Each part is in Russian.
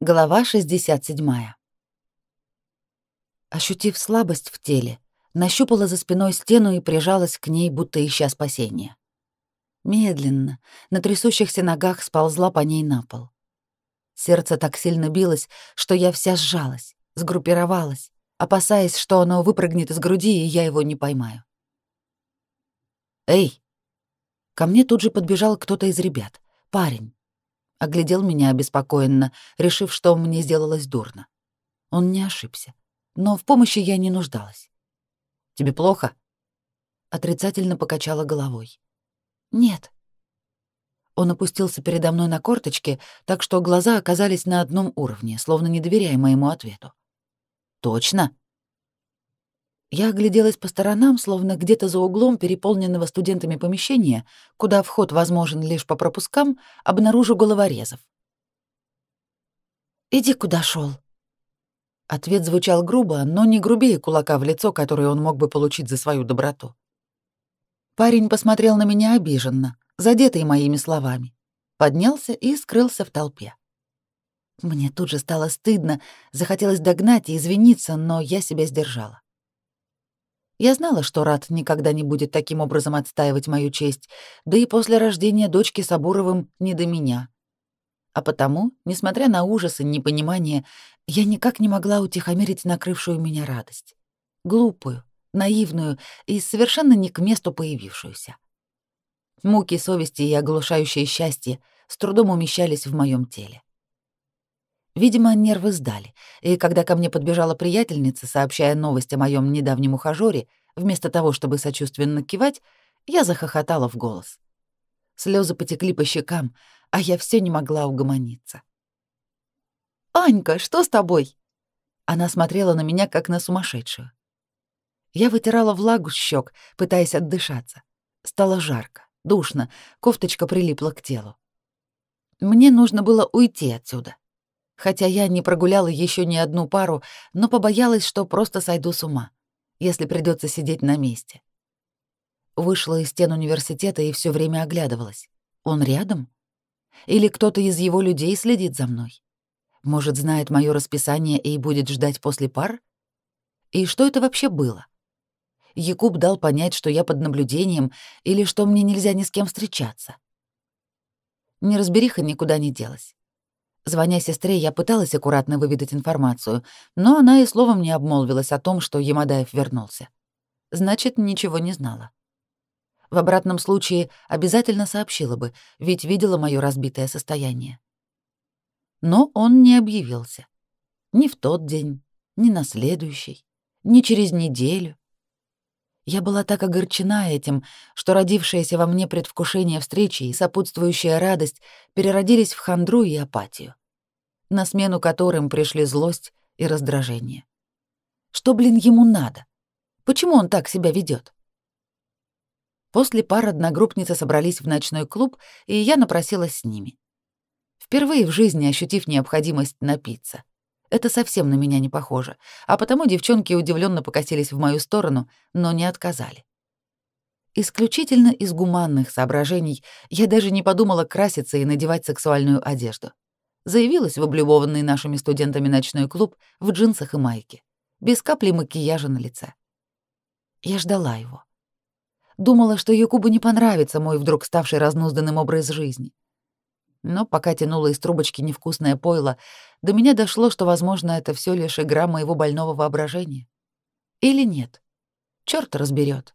Глава 67. Ощутив слабость в теле, нащупала за спиной стену и прижалась к ней, будто ища спасения. Медленно, на трясущихся ногах сползла по ней на пол. Сердце так сильно билось, что я вся сжалась, сгруппировалась, опасаясь, что оно выпрыгнет из груди, и я его не поймаю. «Эй!» Ко мне тут же подбежал кто-то из ребят, парень оглядел меня обеспокоенно, решив, что мне сделалось дурно. Он не ошибся, но в помощи я не нуждалась. «Тебе плохо?» Отрицательно покачала головой. «Нет». Он опустился передо мной на корточки, так что глаза оказались на одном уровне, словно не доверяя моему ответу. «Точно?» Я огляделась по сторонам, словно где-то за углом переполненного студентами помещения, куда вход возможен лишь по пропускам, обнаружу головорезов. «Иди, куда шел. Ответ звучал грубо, но не грубее кулака в лицо, который он мог бы получить за свою доброту. Парень посмотрел на меня обиженно, задетый моими словами, поднялся и скрылся в толпе. Мне тут же стало стыдно, захотелось догнать и извиниться, но я себя сдержала. Я знала, что Рад никогда не будет таким образом отстаивать мою честь, да и после рождения дочки Сабуровым не до меня. А потому, несмотря на ужас и непонимание, я никак не могла утихомирить накрывшую меня радость. Глупую, наивную и совершенно не к месту появившуюся. Муки совести и оглушающее счастье с трудом умещались в моем теле. Видимо, нервы сдали, и когда ко мне подбежала приятельница, сообщая новость о моем недавнем ухажёре, вместо того, чтобы сочувственно кивать, я захохотала в голос. Слезы потекли по щекам, а я все не могла угомониться. «Анька, что с тобой?» Она смотрела на меня, как на сумасшедшую. Я вытирала влагу с щек, пытаясь отдышаться. Стало жарко, душно, кофточка прилипла к телу. Мне нужно было уйти отсюда. Хотя я не прогуляла еще ни одну пару, но побоялась, что просто сойду с ума, если придется сидеть на месте. Вышла из стен университета и все время оглядывалась. Он рядом? Или кто-то из его людей следит за мной? Может, знает мое расписание и будет ждать после пар? И что это вообще было? Якуб дал понять, что я под наблюдением или что мне нельзя ни с кем встречаться. Неразбериха никуда не делась. Звоня сестре, я пыталась аккуратно выведать информацию, но она и словом не обмолвилась о том, что Ямадаев вернулся. Значит, ничего не знала. В обратном случае обязательно сообщила бы, ведь видела моё разбитое состояние. Но он не объявился. Ни в тот день, ни на следующий, ни через неделю. Я была так огорчена этим, что родившееся во мне предвкушение встречи и сопутствующая радость переродились в хандру и апатию, на смену которым пришли злость и раздражение. Что, блин, ему надо? Почему он так себя ведет? После пар одногруппницы собрались в ночной клуб, и я напросилась с ними. Впервые в жизни ощутив необходимость напиться. Это совсем на меня не похоже, а потому девчонки удивленно покосились в мою сторону, но не отказали. Исключительно из гуманных соображений я даже не подумала краситься и надевать сексуальную одежду. Заявилась в облюбованный нашими студентами ночной клуб в джинсах и майке, без капли макияжа на лице. Я ждала его. Думала, что Якубу не понравится мой вдруг ставший разнузданным образ жизни — но пока тянула из трубочки невкусное пойло, до меня дошло, что, возможно, это все лишь игра моего больного воображения. Или нет. Черт разберет.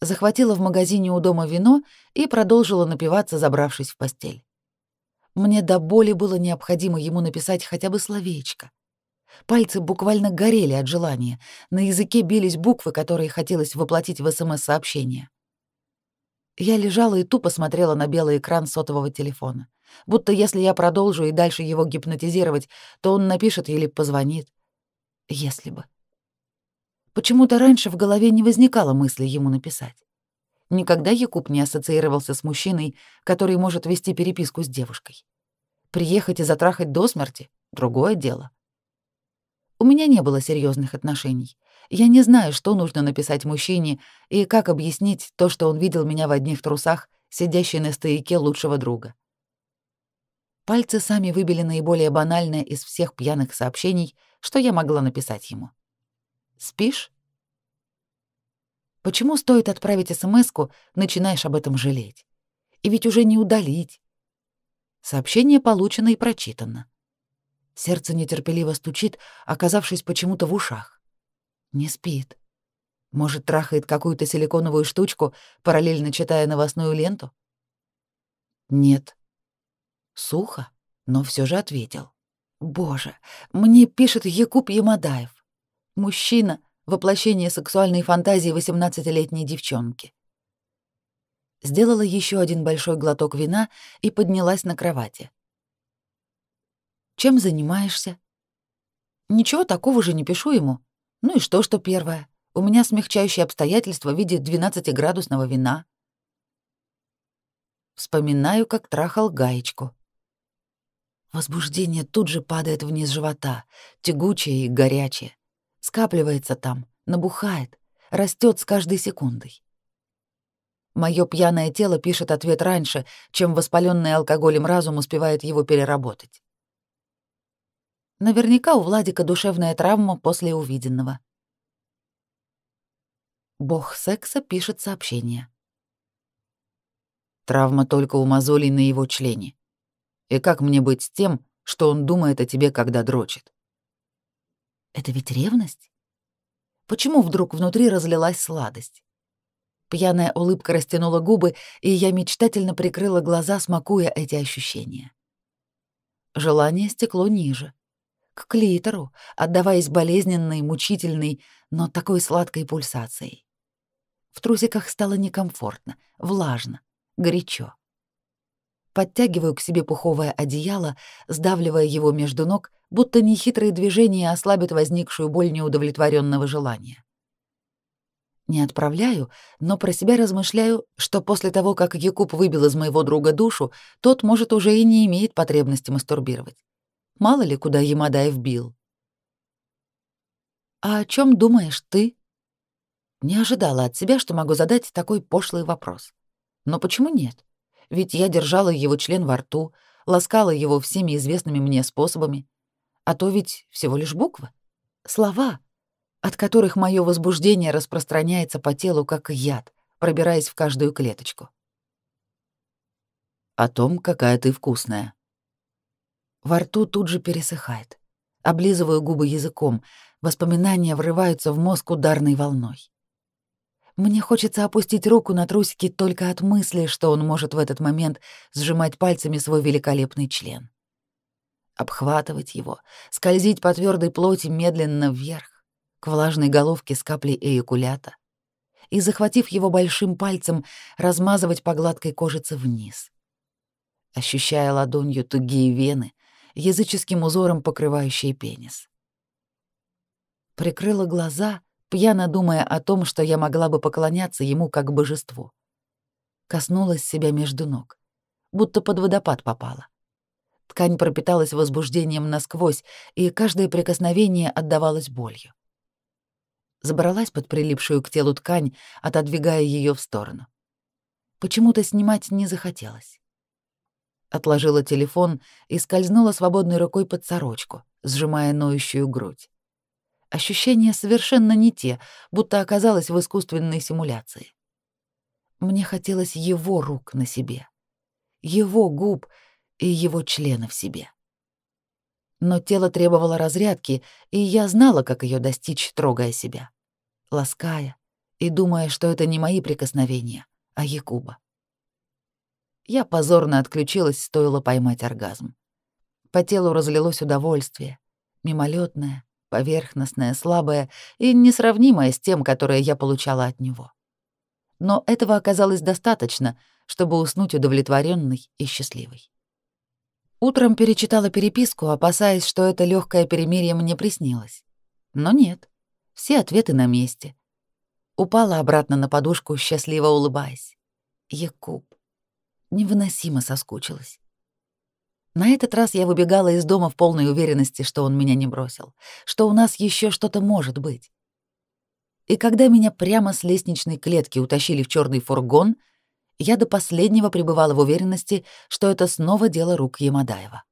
Захватила в магазине у дома вино и продолжила напиваться, забравшись в постель. Мне до боли было необходимо ему написать хотя бы словечко. Пальцы буквально горели от желания, на языке бились буквы, которые хотелось воплотить в СМС-сообщение. Я лежала и тупо смотрела на белый экран сотового телефона. Будто если я продолжу и дальше его гипнотизировать, то он напишет или позвонит. Если бы. Почему-то раньше в голове не возникало мысли ему написать. Никогда Якуб не ассоциировался с мужчиной, который может вести переписку с девушкой. Приехать и затрахать до смерти — другое дело. У меня не было серьезных отношений, я не знаю, что нужно написать мужчине и как объяснить то, что он видел меня в одних трусах, сидящей на стояке лучшего друга. Пальцы сами выбили наиболее банальное из всех пьяных сообщений, что я могла написать ему. «Спишь?» Почему стоит отправить смс начинаешь об этом жалеть? И ведь уже не удалить. Сообщение получено и прочитано. Сердце нетерпеливо стучит, оказавшись почему-то в ушах. Не спит. Может, трахает какую-то силиконовую штучку, параллельно читая новостную ленту? Нет. Сухо, но все же ответил. Боже, мне пишет Якуб Ямадаев. Мужчина — воплощение сексуальной фантазии 18-летней девчонки. Сделала еще один большой глоток вина и поднялась на кровати. Чем занимаешься? Ничего такого же не пишу ему. Ну и что, что первое? У меня смягчающие обстоятельства в виде 12-градусного вина. Вспоминаю, как трахал гаечку. Возбуждение тут же падает вниз живота, тягучее и горячее. Скапливается там, набухает, растет с каждой секундой. Мое пьяное тело пишет ответ раньше, чем воспаленный алкоголем разум успевает его переработать. Наверняка у Владика душевная травма после увиденного. Бог секса пишет сообщение. Травма только у мозолей на его члене. И как мне быть с тем, что он думает о тебе, когда дрочит? Это ведь ревность? Почему вдруг внутри разлилась сладость? Пьяная улыбка растянула губы, и я мечтательно прикрыла глаза, смакуя эти ощущения. Желание стекло ниже — к клитору, отдаваясь болезненной, мучительной, но такой сладкой пульсацией. В трусиках стало некомфортно, влажно, горячо. Подтягиваю к себе пуховое одеяло, сдавливая его между ног, будто нехитрые движения ослабят возникшую боль неудовлетворенного желания. Не отправляю, но про себя размышляю, что после того, как Якуб выбил из моего друга душу, тот, может, уже и не имеет потребности мастурбировать мало ли куда Ямадаев бил. «А о чем думаешь ты?» Не ожидала от себя, что могу задать такой пошлый вопрос. Но почему нет? Ведь я держала его член во рту, ласкала его всеми известными мне способами. А то ведь всего лишь буквы. Слова, от которых мое возбуждение распространяется по телу, как яд, пробираясь в каждую клеточку. «О том, какая ты вкусная», во рту тут же пересыхает. Облизываю губы языком, воспоминания врываются в мозг ударной волной. Мне хочется опустить руку на трусики только от мысли, что он может в этот момент сжимать пальцами свой великолепный член. Обхватывать его, скользить по твердой плоти медленно вверх, к влажной головке с каплей эякулята, и, захватив его большим пальцем, размазывать по гладкой кожице вниз. Ощущая ладонью тугие вены, языческим узором покрывающий пенис. Прикрыла глаза, пьяно думая о том, что я могла бы поклоняться ему как божеству. Коснулась себя между ног, будто под водопад попала. Ткань пропиталась возбуждением насквозь, и каждое прикосновение отдавалось болью. Забралась под прилипшую к телу ткань, отодвигая ее в сторону. Почему-то снимать не захотелось. Отложила телефон и скользнула свободной рукой под сорочку, сжимая ноющую грудь. Ощущения совершенно не те, будто оказалась в искусственной симуляции. Мне хотелось его рук на себе, его губ и его члена в себе. Но тело требовало разрядки, и я знала, как ее достичь, трогая себя, лаская и думая, что это не мои прикосновения, а Якуба. Я позорно отключилась, стоило поймать оргазм. По телу разлилось удовольствие. Мимолетное, поверхностное, слабое и несравнимое с тем, которое я получала от него. Но этого оказалось достаточно, чтобы уснуть удовлетворенной и счастливой. Утром перечитала переписку, опасаясь, что это легкое перемирие мне приснилось. Но нет, все ответы на месте. Упала обратно на подушку, счастливо улыбаясь. Якуб невыносимо соскучилась. На этот раз я выбегала из дома в полной уверенности, что он меня не бросил, что у нас еще что-то может быть. И когда меня прямо с лестничной клетки утащили в черный фургон, я до последнего пребывала в уверенности, что это снова дело рук Ямадаева.